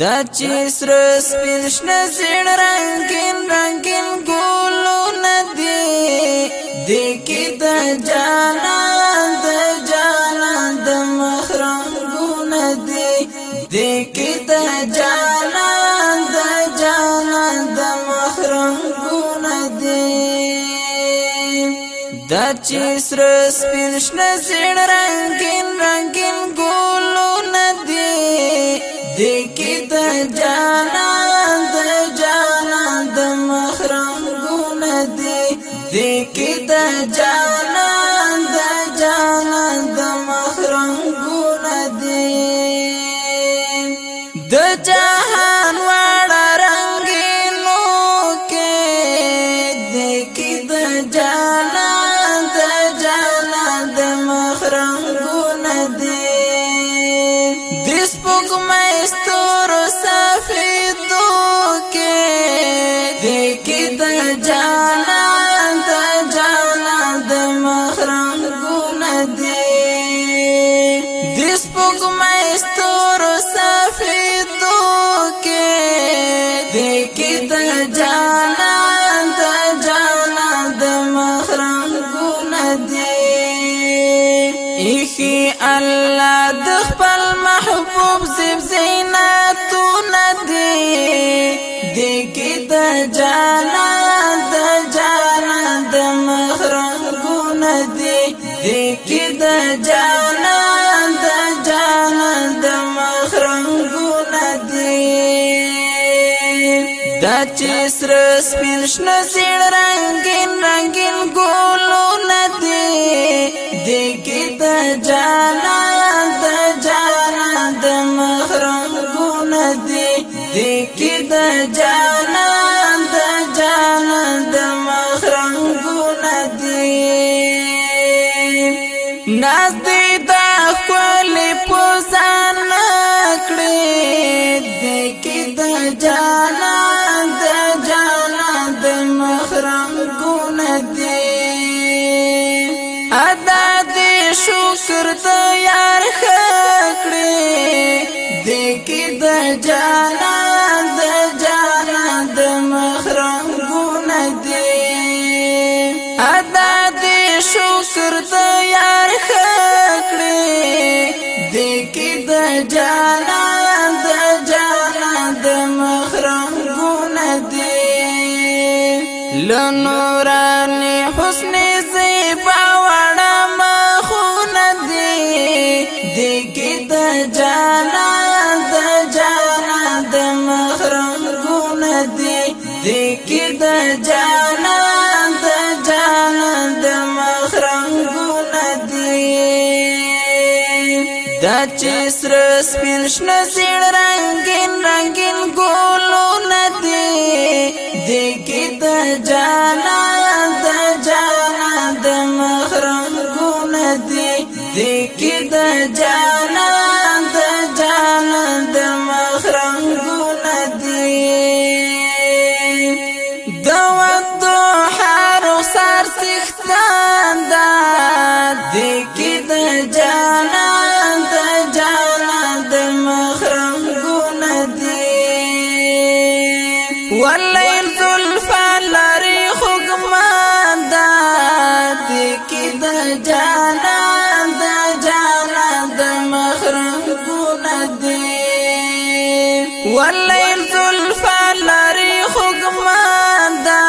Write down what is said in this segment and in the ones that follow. دا چې سر سپین شنه زیړ رنگین رنگین ګولو ندی دې کې د جانان د جانان د محرم ګو ندی دې کې د جانان د جانان د محرم ګو ندی دا چې سر سپین شنه زیړ رنگین رنگین की त जा ایخی الله د خپل محبوب زیب زینتونه دی دګی د جانا د جانا د محرم ګونه دی دګی د جانا د جانا د محرم ګونه دی د چسر سپین شنه زیړ رنگین رنگین ګولونه دګي د جانا د جانا د محرم ګون دی دګي د جانا شاگرد یار خکړې دې کې د جانان د جانان د محرم ګون دې ادا دې شکر د یار خکړې دې کې د جانان د جانان د محرم ګون دې لنورانی حسن زیبا جانا د جانا د محرم ګون دی ذکر د جانا د جانا د محرم ګون دی دا چې سر سپین شنه زیړ رنگین رنگین ګولو ندی ذکر د جانا جانا د جانا د محرم ګونه دی ولې زلفا لري حکما دا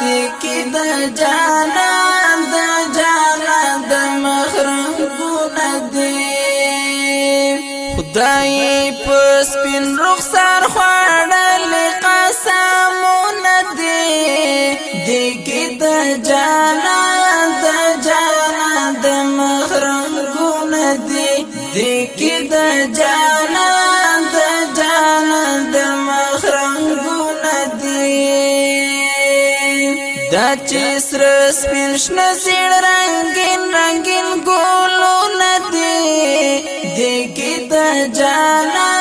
دې کې د جانا د جانا د محرم ګونه دی خدای په سپین رخسار خوړل قسمونه دی دې کې د جانا کې د جانان د جانان د مخرم ګونه دی دا چې سر سپین شنه زیړ رنگین رنگین ګولو ندی دې کې د جانان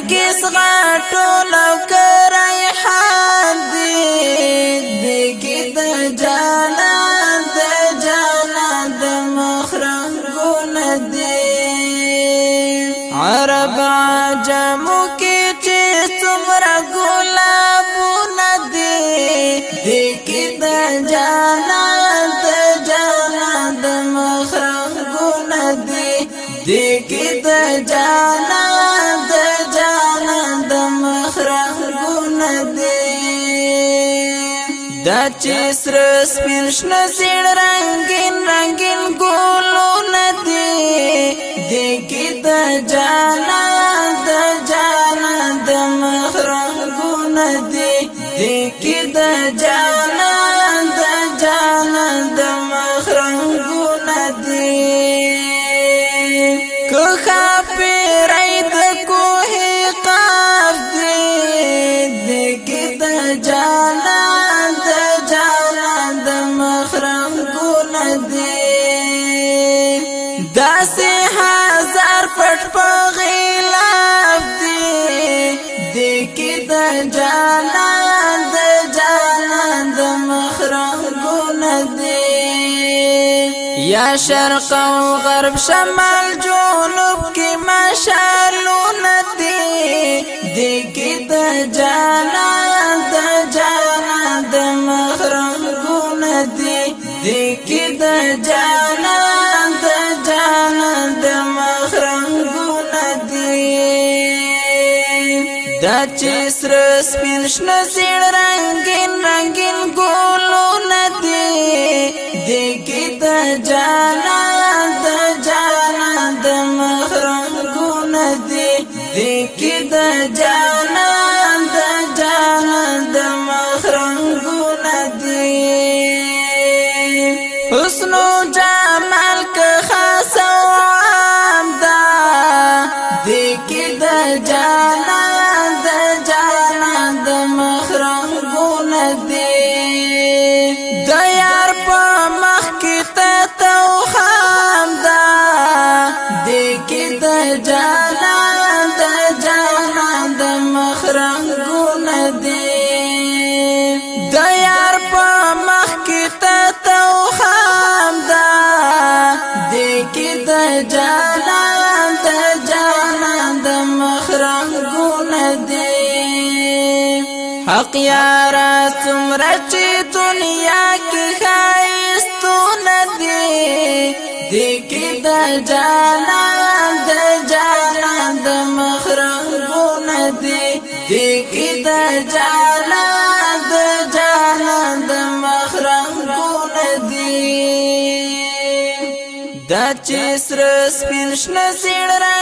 نرگس غاٹو لو کر ریحان دی دیکی دا جانا دا جانا دا مخرم گون دی عرب عجمو کی چیز تمرا گلابو ندی دیکی دا جانا دا جانا دا مخرم گون دی دیکی دا جانا چې سر سپین شنه زیړ رنگین رنگین ګلونه دي دې کې د جانان جانان د جانان د مخرم ګون یا شرق او غرب شمال جنوب کې مشالو ندی دې د جانان چې سر سپین شنه زیړ رنگین رنگین ګولو ندی دګی ته جانا د جانا د محرم ګو ندی دګی ته جانا د جانا د محرم ګو ندی حسنو جانا جانان د جانان د مخرم ګون دی حق یا را سمره چې دنیا کې خایستون دی دې کې د جانان د جانان د مخرم ګون دی د جانان چې سر سپین شنه زیړ را